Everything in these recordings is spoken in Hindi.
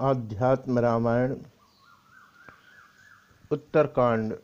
आध्यात्म रामायण, उत्तरकांड,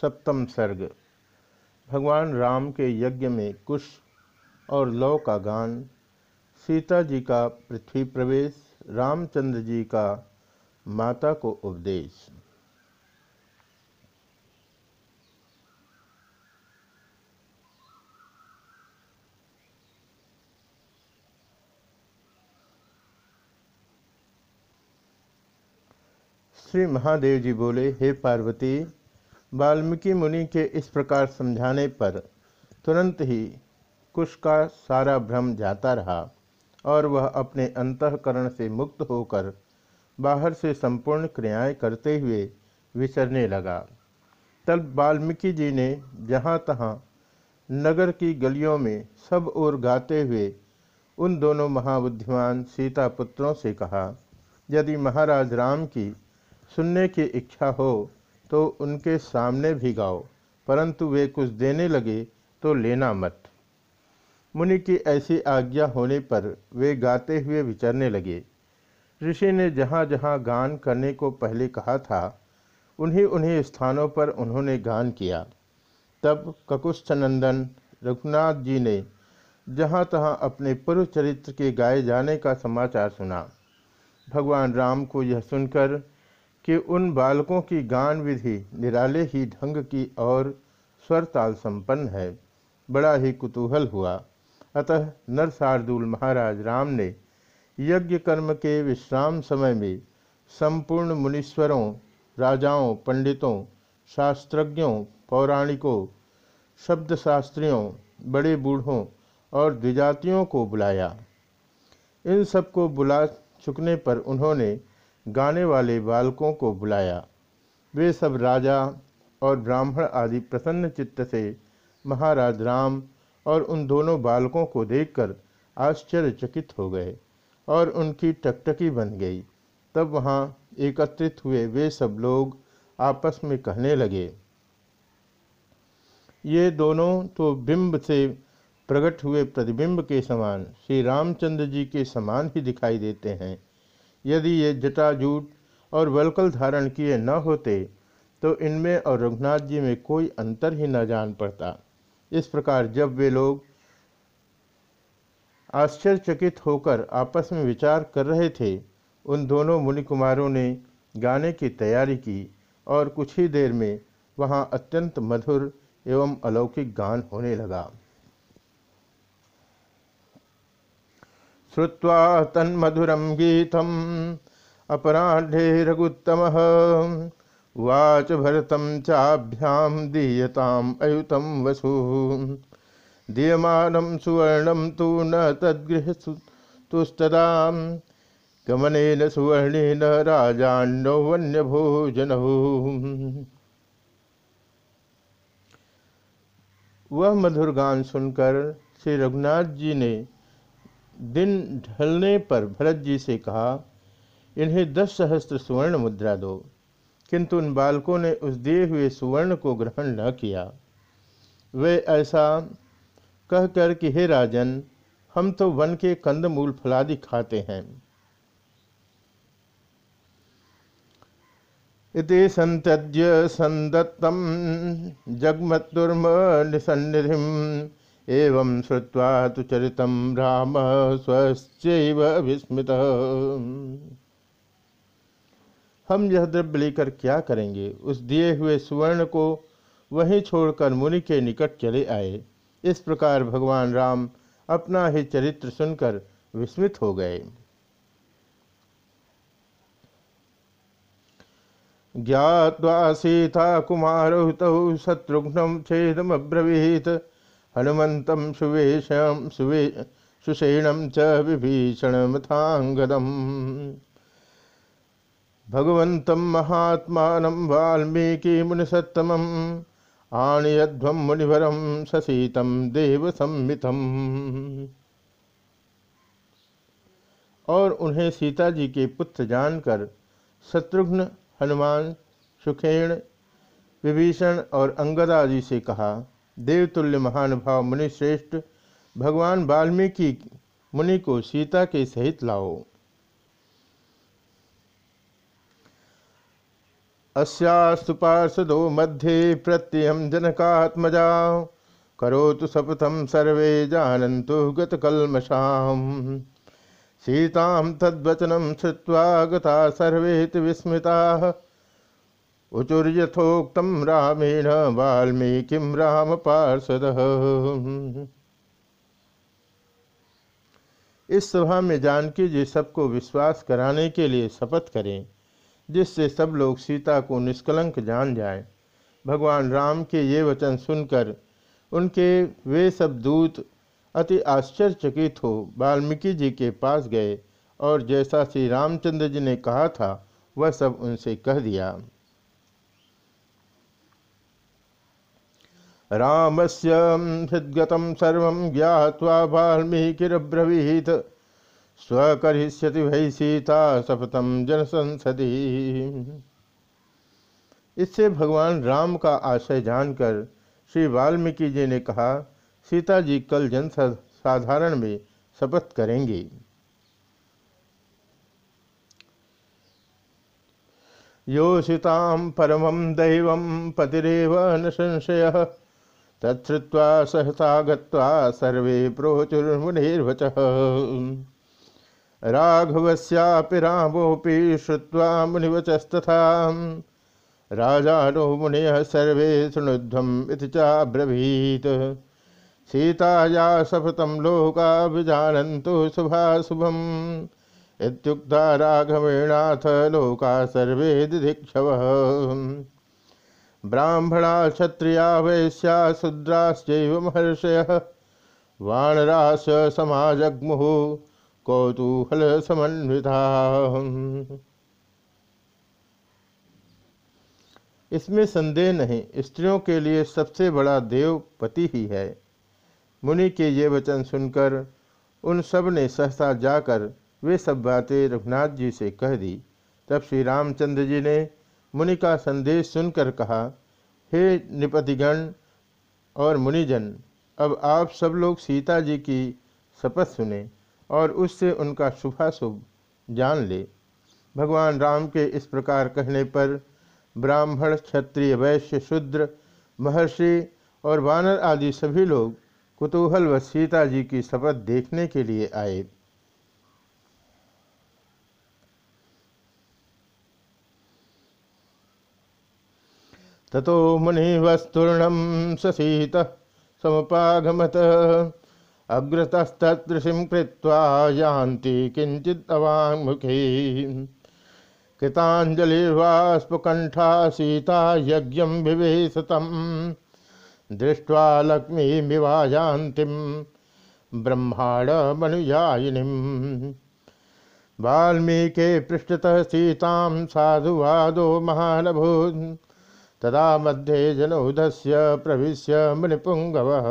सप्तम सर्ग। भगवान राम के यज्ञ में कुश और लौ का गान, सीता जी का पृथ्वी प्रवेश, रामचंद्र जी का माता को उपदेश। श्री महादेव जी बोले, हे पार्वती, वाल्मीकि मुनि के इस प्रकार समझाने पर तुरंत ही कुश का सारा भ्रम जाता रहा और वह अपने अंतकरण से मुक्त होकर बाहर से संपूर्ण क्रियाएँ करते हुए विचरने लगा। तब वाल्मीकि जी ने जहाँ तहाँ नगर की गलियों में सब ओर गाते हुए उन दोनों महाबुद्धिमान सीता पुत्रों से कहा, यदि महाराज राम की सुनने की इच्छा हो तो उनके सामने भी गाओ, परंतु वे कुछ देने लगे तो लेना मत। मुनि की ऐसी आज्ञा होने पर वे गाते हुए विचरने लगे। ऋषि ने जहाँ जहाँ गान करने को पहले कहा था उन्हीं उन्हीं स्थानों पर उन्होंने गान किया। तब ककुस्थनंदन रघुनाथ जी ने जहाँ तहाँ अपने पूर्व चरित्र के गाए जाने का समाचार सुना। भगवान राम को यह सुनकर कि उन बालकों की गान विधि निराले ही ढंग की और स्वरताल संपन्न है। बड़ा ही कुतूहल हुआ। अतः नरसार्दुल महाराज राम ने यज्ञ कर्म के विश्राम समय में संपूर्ण मुनीश्वरों, राजाओं, पंडितों, शास्त्रज्ञों, पौराणिकों, शब्दशास्त्रियों, बड़े बूढ़ों और द्विजातियों को बुलाया। इन सबको बुला चुकने पर उन्होंने गाने वाले बालकों को बुलाया। वे सब राजा और ब्राह्मण आदि प्रसन्न चित्त से महाराज राम और उन दोनों बालकों को देखकर आश्चर्यचकित हो गए और उनकी टकटकी बन गई। तब वहाँ एकत्रित हुए वे सब लोग आपस में कहने लगे, ये दोनों तो बिंब से प्रकट हुए प्रतिबिंब के समान श्री रामचंद्र जी के समान ही दिखाई देते हैं। यदि ये जटाजूट और वलकल धारण किए न होते तो इनमें और रघुनाथ जी में कोई अंतर ही न जान पड़ता। इस प्रकार जब वे लोग आश्चर्यचकित होकर आपस में विचार कर रहे थे, उन दोनों मुनि कुमारों ने गाने की तैयारी की और कुछ ही देर में वहाँ अत्यंत मधुर एवं अलौकिक गान होने लगा। श्रुवा तन्मधुरम गीतम। अपराढ़े रघुत्तम। वाच भरतम चाभ्याम दीयताम अयुतम वसु। दीयमानं सुवर्णम तो न तद्गृह तुस्तदा गमनेन सुवर्णेन राजान्नो भोजन वह मधुर गान सुनकर श्री रघुनाथ जी ने दिन ढलने पर भरत जी से कहा, इन्हें दस सहस्त्र सुवर्ण मुद्रा दो। किंतु उन बालकों ने उस दिए हुए सुवर्ण को ग्रहण न किया। वे ऐसा कहकर कि, हे राजन, हम तो वन के कंदमूल फलादि खाते हैं। इति संत्यज्य संदत्तम जगमत्तुर्म निसन्निधिम एवं श्रुवा तो चरित राम विस्मित। हम यह द्रव्य लेकर क्या करेंगे? उस दिए हुए सुवर्ण को वहीं छोड़कर मुनि के निकट चले आए। इस प्रकार भगवान राम अपना ही चरित्र सुनकर विस्मित हो गए। ज्ञावा सीता कुमारहुत शत्रुघ्न छेदमब्रवीत। हनुमत सुवेशम सुवे सुषेणम च विभीषण मथांगदम भगवत महात्मा वाल्मीकि मुनिसत्तम आणयध्व मुनिवरम ससीतम देव सम्मितम और उन्हें सीता जी के पुत्र जानकर शत्रुघ्न हनुमान, सुखेण, विभीषण और अंगद आदि से कहा देवतुल्य महानुभाव मुनिश्रेष्ठ भगवान वाल्मीकि मुनि को सीता के सहित लाओ। अस्यास्तु पार्षदो मध्ये प्रत्ययम जनकात्मजा, करोतु सपथम सर्वे जानन्तु गतकल्मषाम। सीता तद्वचनम श्रुवा गता सर्वे विस्मृताः। उचुर्यथोक्तं रामेण वाल्मीकिं राम पार्षद इस सभा में जानकी जी सबको विश्वास कराने के लिए शपथ करें, जिससे सब लोग सीता को निष्कलंक जान जाएँ। भगवान राम के ये वचन सुनकर उनके वे सब दूत अति आश्चर्यचकित हो वाल्मीकि जी के पास गए और जैसा श्री रामचंद्र जी ने कहा था, वह सब उनसे कह दिया रामस्य हृदगत सर्व ज्ञावा वाल्मीकिब्रवीत स्वकरिष्यति वै सीता सपतम जन इससे भगवान राम का आशय जानकर श्री वाल्मीकि जी ने कहा, सीता जी कल जन साधारण में शपथ करेंगी। योषितां परमं दैवं पतिरेव न संशय। तत्वा सहसा गत्वा सर्वे प्रोचुर्मुनिर्वचः। राघवस्यापि रामोऽपि श्रुत्वा मुनिवचस्तथा। राजानो मुनयः सर्वे शृणुध्वम् इति चाब्रवीत् सीताया शपथं लोका विजानन्तु शुभाशुभम्। इत्युक्ता राघवेणाथ लोका सर्वे दिधिक्षवः ब्राह्मणा क्षत्रिया वैश्या शूद्राश्चैव महर्षयः। वानराश समाजग्मुः कौतूहल समन्विता इसमें संदेह नहीं, स्त्रियों के लिए सबसे बड़ा देव पति ही है। मुनि के ये वचन सुनकर उन सबने सहसा जाकर वे सब बातें रघुनाथ जी से कह दी। तब श्री रामचंद्र जी ने मुनि का संदेश सुनकर कहा, हे निपतिगण और मुनिजन, अब आप सब लोग सीता जी की शपथ सुने और उससे उनका शुभाशुभ जान ले। भगवान राम के इस प्रकार कहने पर ब्राह्मण, क्षत्रिय, वैश्य, शूद्र, महर्षि और वानर आदि सभी लोग कुतूहल व सीता जी की शपथ देखने के लिए आए। ततो मुनि वस्तूर्ण ससीत समुपागमत। अग्रतस्तृषिं कृत्वा यान्ति किञ्चिदवाङ्मुखी कृताञ्जलिर्वास्पुकण्ठा सीता यज्ञं विवेशतं दृष्ट्वा लक्ष्मीमिवायान्तिं ब्रह्माणमनुयायिनीम्। वाल्मीके पृष्ठतः सीतां साधुवादो महानभूत् तदा मध्ये जनौधस्य प्रविश्य मुनिपुङ्गवः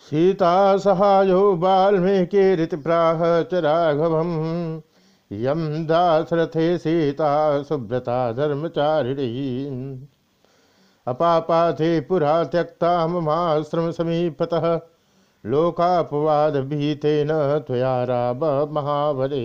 सीता सहायो वाल्मीकिरिति प्राह च राघवम। यम दासरथे सीता सुव्रता धर्मचारिणी। अपापाथे पुरा त्यक्ता ममाश्रम समीपतः लोकापवाद भीतेन त्वया राम महाबले।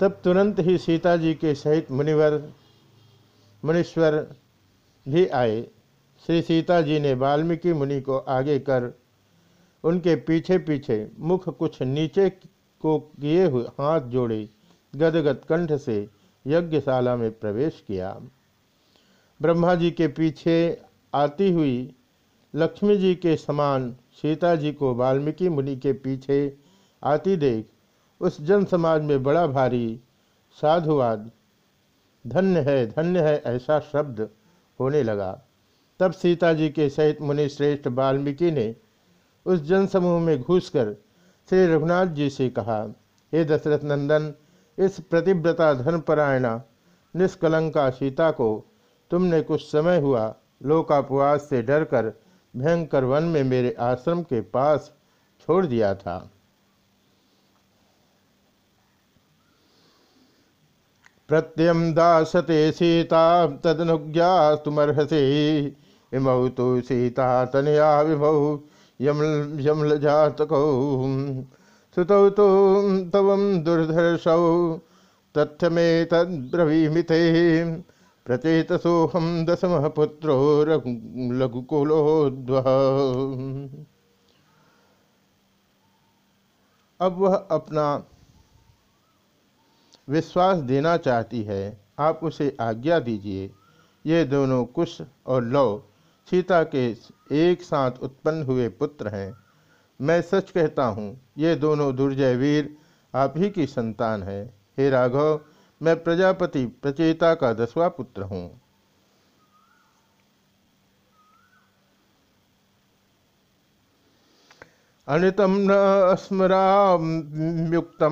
तब तुरंत ही सीता जी के सहित मुनिवर, मुनीश्वर भी आए। श्री सीता जी ने वाल्मीकि मुनि को आगे कर उनके पीछे पीछे मुख कुछ नीचे को किए हुए हाथ जोड़े, गदगद कंठ से यज्ञशाला में प्रवेश किया। ब्रह्मा जी के पीछे आती हुई लक्ष्मी जी के समान सीता जी को वाल्मीकि मुनि के पीछे आती देख उस जन समाज में बड़ा भारी साधुवाद, धन्य है धन्य है ऐसा शब्द होने लगा। तब सीता जी के सहित मुनि श्रेष्ठ वाल्मीकि ने उस जनसमूह में घुसकर श्री रघुनाथ जी से कहा, हे दशरथ नंदन, इस प्रतिव्रता धर्मपरायणा निष्कलंका सीता को तुमने कुछ समय हुआ लोकापवास से डरकर भयंकर वन में मेरे आश्रम के पास छोड़ दिया था। प्रत्यम दासते सीता तदनुज्ञा तुमर्हसे इमौ तो सीता तनया विभौ, यम यमलजातकौ सुतौ तो तव दुर्धर्षौ तथ्य में तद्रवीमिते प्रचेतसोहम दसम पुत्रो लघुकुलोद्व। अब वह अपना विश्वास देना चाहती है, आप उसे आज्ञा दीजिए। ये दोनों कुश और लव सीता के एक साथ उत्पन्न हुए पुत्र हैं। मैं सच कहता हूँ, ये दोनों दुर्जय वीर, आप ही की संतान है। हे राघव, मैं प्रजापति, प्रचेता का दसवा पुत्र हूँ। अनितम न स्मरायुक्त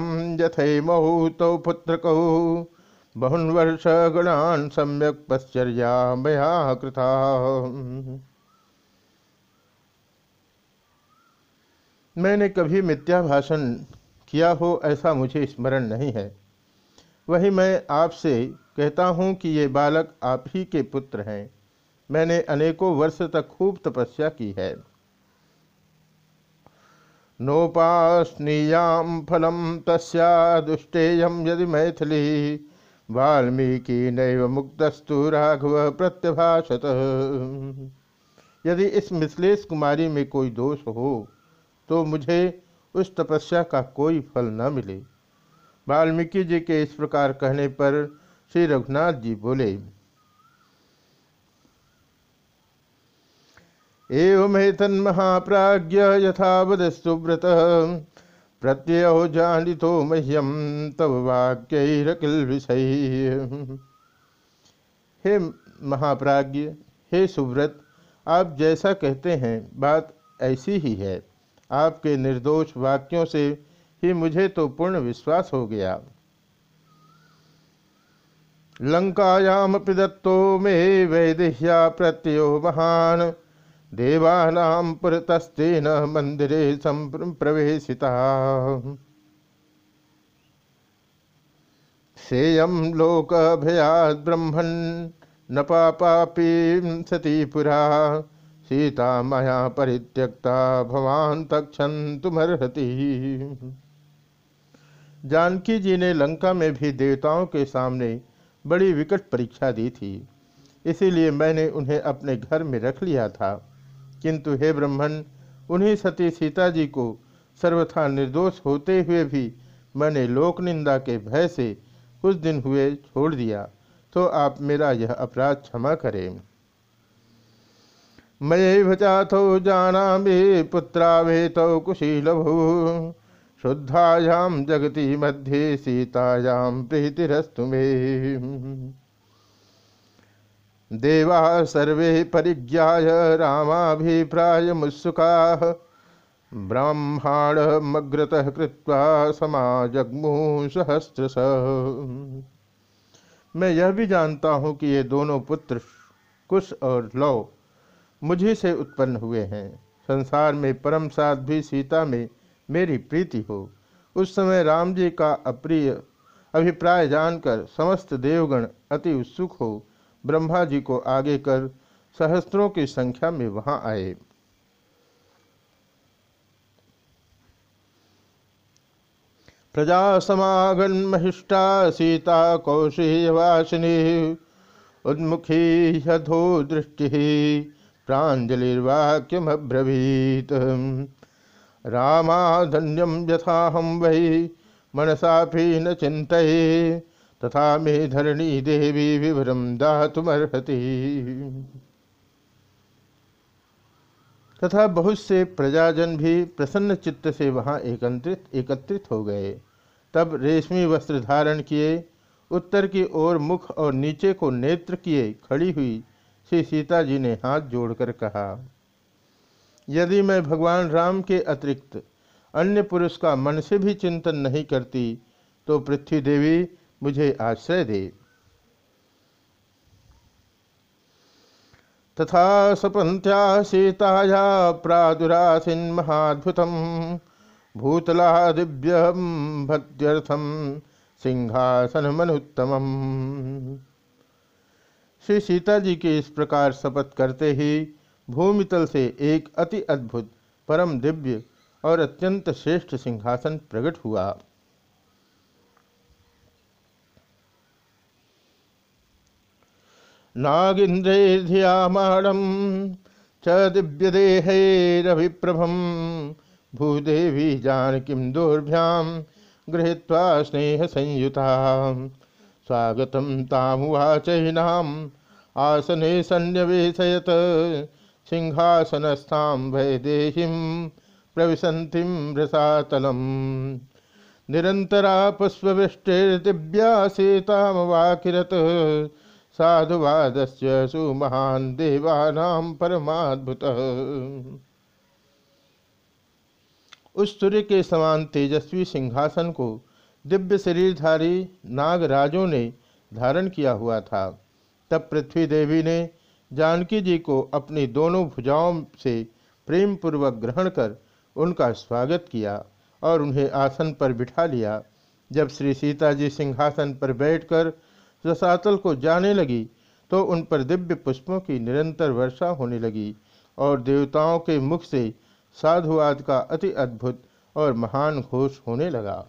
यथमहु तौ पुत्र कहु बहुन वर्ष गणान सम्यक पश्चर्या मया कृथा मैंने कभी मिथ्या भाषण किया हो ऐसा मुझे स्मरण नहीं है। वही मैं आपसे कहता हूँ कि ये बालक आप ही के पुत्र हैं। मैंने अनेकों वर्ष तक खूब तपस्या की है। नोपासनीयाम फलम तस्ुष्टेयम यदि मैथिली। वाल्मीकि नैव मुक्तस्तु राघव प्रत्यभाषत। यदि इस मिश्लेष कुमारी में कोई दोष हो तो मुझे उस तपस्या का कोई फल न मिले। वाल्मीकि जी के इस प्रकार कहने पर श्री रघुनाथ जी बोले एवमेतन महाप्राज्य यथावदस्तुव्रत प्रत्यय जानितो मह्यम तब वाक्यकिल विषय हे महाप्राज्य हे सुव्रत, आप जैसा कहते हैं, बात ऐसी ही है। आपके निर्दोष वाक्यों से ही मुझे तो पूर्ण विश्वास हो गया। लंकायाम दत्तो मे वैदेह्या प्रत्यो महान। देवानाम पुरतस्तेन मंदिरे संप्रवेशिता सेयम लोक भयाद ब्रह्मण न पापी सती पुरा। सीता माया परित्यक्ता, भवान तक्षण तुम्हरती जानकी जी ने लंका में भी देवताओं के सामने बड़ी विकट परीक्षा दी थी। इसीलिए मैंने उन्हें अपने घर में रख लिया था। किंतु हे ब्रह्मण उन्हीं सती सीता जी को सर्वथा निर्दोष होते हुए भी मैंने लोक निंदा के भय से कुछ दिन हुए छोड़ दिया तो आप मेरा यह अपराध क्षमा करें। मयैव चाथौ जाना पुत्रा वेतौ कुशीलभु, शुद्धायां जगति मध्ये सीतायां प्रीतिरस्तु मे। देवा सर्वे परिज्ञाय रामाभिप्राय मुत्सुकाः ब्राह्मणमग्रतः कृत्वा समाजग्मुः सहस्रश। मैं यह भी जानता हूँ कि ये दोनों पुत्र कुश और लव मुझी से उत्पन्न हुए हैं। संसार में परम साध भी सीता में मेरी प्रीति हो। उस समय राम जी का अप्रिय अभिप्राय जानकर समस्त देवगण अति उत्सुक हो ब्रह्मा जी को आगे कर सहस्त्रों की संख्या में वहाँ आए। प्रजा समागन महिष्टा सीता कौशिवासिनी उन्मुखी, यथो दृष्टि, प्राजलिर्वाक्यमब्रवीत। रामाधन्यम यथाहम वही मनसाफी न चिंत तथा मे धरणी देवी विभ्रम दातुमर्हति। तथा बहुत से प्रजाजन भी प्रसन्न चित्त से वहाँ एकत्रित एकत्रित हो गए। तब रेशमी वस्त्र धारण किए, उत्तर की ओर मुख और नीचे को नेत्र किए खड़ी हुई श्री सीता जी ने हाथ जोड़कर कहा, यदि मैं भगवान राम के अतिरिक्त अन्य पुरुष का मन से भी चिंतन नहीं करती तो पृथ्वी देवी मुझे आश्रय दे। तथा सपंत्या सीताया प्रादुरासीन महाद्भुत भूतला दिव्यम भद्यर्थम सिंहासन मनुत्तम श्री सीता जी के इस प्रकार शपथ करते ही भूमितल से एक अति अद्भुत, परम दिव्य और अत्यंत श्रेष्ठ सिंहासन प्रकट हुआ। नागिंद्रेधियामाणम च दिव्यदेहैरभिप्रभम भूदेवी जानकीं दोर्भ्यां गृहीत्वा स्नेहसंयुता स्वागत तामुवाचैनाम् आसने सन्निवेशयत सिंहासनस्थां वैदेहीं प्रविशन्तीं रसातलम् निरन्तरा पुष्पवृष्टिर्दिव्या सीतामवाकिरत् साधुवादस्य सुमहान देवानाम परमाद्भुत। उस सूर्य के समान तेजस्वी सिंहासन को दिव्य शरीरधारी नागराजों ने धारण किया हुआ था। तब पृथ्वी देवी ने जानकी जी को अपनी दोनों भुजाओं से प्रेम पूर्वक ग्रहण कर उनका स्वागत किया और उन्हें आसन पर बिठा लिया। जब श्री सीता जी सिंहासन पर बैठकर रसातल को जाने लगी तो उन पर दिव्य पुष्पों की निरंतर वर्षा होने लगी और देवताओं के मुख से साधुवाद का अति अद्भुत और महान घोष होने लगा।